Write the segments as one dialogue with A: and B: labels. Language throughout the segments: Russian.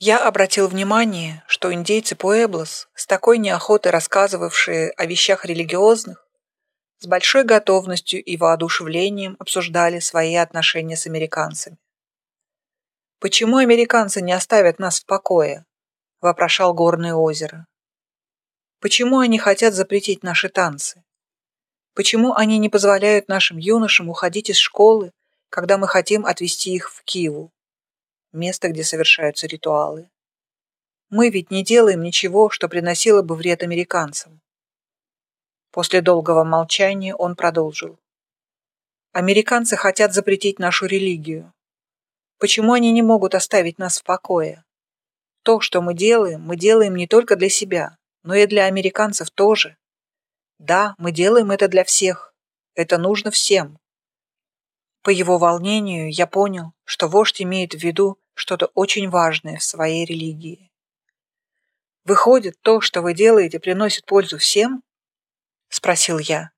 A: Я обратил внимание, что индейцы Пуэблос, с такой неохотой рассказывавшие о вещах религиозных, с большой готовностью и воодушевлением обсуждали свои отношения с американцами. «Почему американцы не оставят нас в покое?» – вопрошал Горное озеро. «Почему они хотят запретить наши танцы? Почему они не позволяют нашим юношам уходить из школы, когда мы хотим отвезти их в Киеву?» Место, где совершаются ритуалы. Мы ведь не делаем ничего, что приносило бы вред американцам. После долгого молчания он продолжил. Американцы хотят запретить нашу религию. Почему они не могут оставить нас в покое? То, что мы делаем, мы делаем не только для себя, но и для американцев тоже. Да, мы делаем это для всех. Это нужно всем. По его волнению я понял, что вождь имеет в виду что-то очень важное в своей религии. «Выходит, то, что вы делаете, приносит пользу всем?» – спросил я.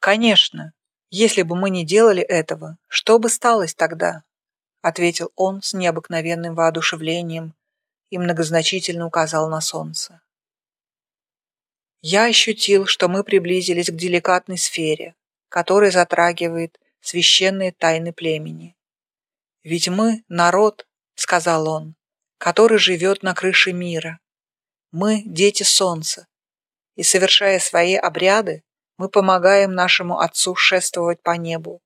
A: «Конечно. Если бы мы не делали этого, что бы сталось тогда?» – ответил он с необыкновенным воодушевлением и многозначительно указал на солнце. Я ощутил, что мы приблизились к деликатной сфере, которая затрагивает священные тайны племени. «Ведь мы – народ», – сказал он, – «который живет на крыше мира. Мы – дети солнца, и, совершая свои обряды, мы помогаем нашему Отцу шествовать по небу.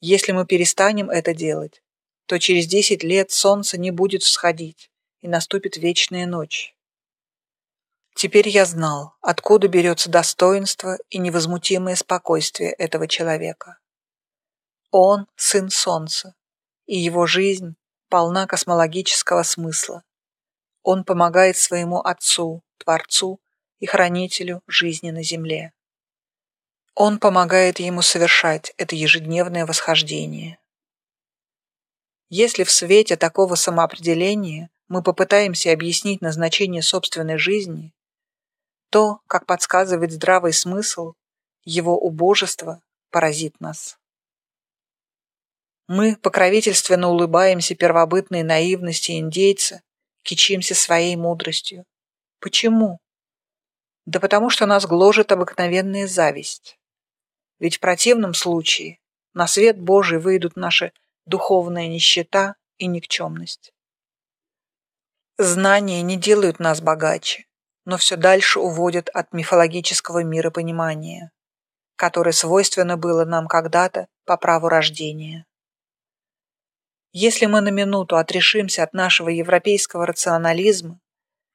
A: Если мы перестанем это делать, то через десять лет солнце не будет всходить, и наступит вечная ночь. Теперь я знал, откуда берется достоинство и невозмутимое спокойствие этого человека. Он – сын солнца, и его жизнь полна космологического смысла. Он помогает своему отцу, Творцу и Хранителю жизни на земле. Он помогает ему совершать это ежедневное восхождение. Если в свете такого самоопределения мы попытаемся объяснить назначение собственной жизни, то, как подсказывает здравый смысл, его убожество поразит нас. Мы покровительственно улыбаемся первобытной наивности индейца, кичимся своей мудростью. Почему? Да потому что нас гложет обыкновенная зависть. Ведь в противном случае на свет Божий выйдут наша духовная нищета и никчемность. Знания не делают нас богаче, но все дальше уводят от мифологического миропонимания, которое свойственно было нам когда-то по праву рождения. Если мы на минуту отрешимся от нашего европейского рационализма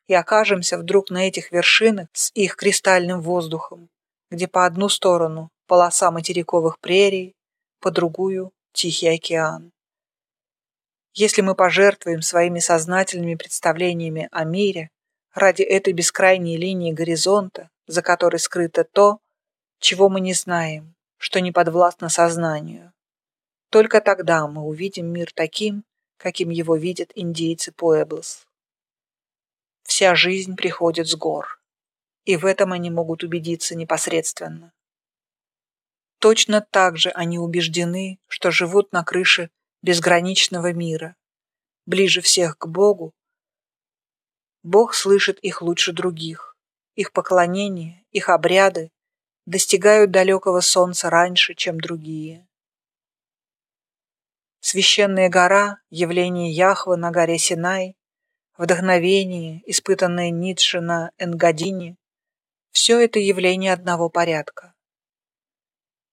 A: и окажемся вдруг на этих вершинах с их кристальным воздухом, где по одну сторону полоса материковых прерий, по другую – Тихий океан. Если мы пожертвуем своими сознательными представлениями о мире, ради этой бескрайней линии горизонта, за которой скрыто то, чего мы не знаем, что не подвластно сознанию. Только тогда мы увидим мир таким, каким его видят индейцы Пуэблос. Вся жизнь приходит с гор, и в этом они могут убедиться непосредственно. Точно так же они убеждены, что живут на крыше безграничного мира, ближе всех к Богу Бог слышит их лучше других. Их поклонения, их обряды достигают далекого солнца раньше, чем другие. Священная гора, явление Яхвы на горе Синай, вдохновение, испытанное Ницше на Энгадине – все это явление одного порядка.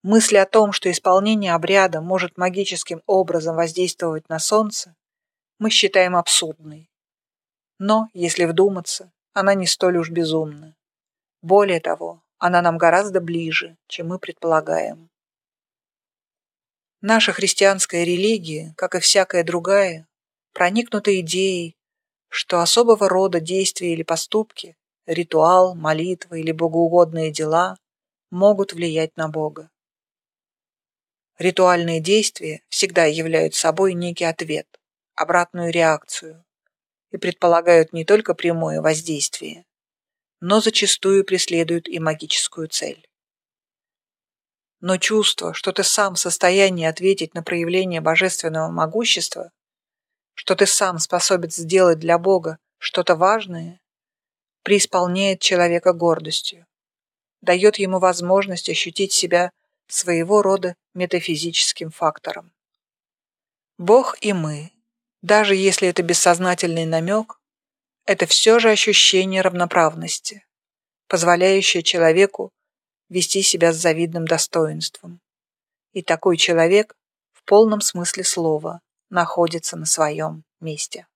A: Мысль о том, что исполнение обряда может магическим образом воздействовать на солнце, мы считаем абсурдной. Но, если вдуматься, она не столь уж безумна. Более того, она нам гораздо ближе, чем мы предполагаем. Наша христианская религия, как и всякая другая, проникнута идеей, что особого рода действия или поступки, ритуал, молитва или богоугодные дела могут влиять на Бога. Ритуальные действия всегда являются собой некий ответ, обратную реакцию, и предполагают не только прямое воздействие, но зачастую преследуют и магическую цель. Но чувство, что ты сам в состоянии ответить на проявление божественного могущества, что ты сам способен сделать для Бога что-то важное, преисполняет человека гордостью, дает ему возможность ощутить себя своего рода метафизическим фактором. Бог и мы, даже если это бессознательный намек, это все же ощущение равноправности, позволяющее человеку вести себя с завидным достоинством. И такой человек в полном смысле слова находится на своем месте.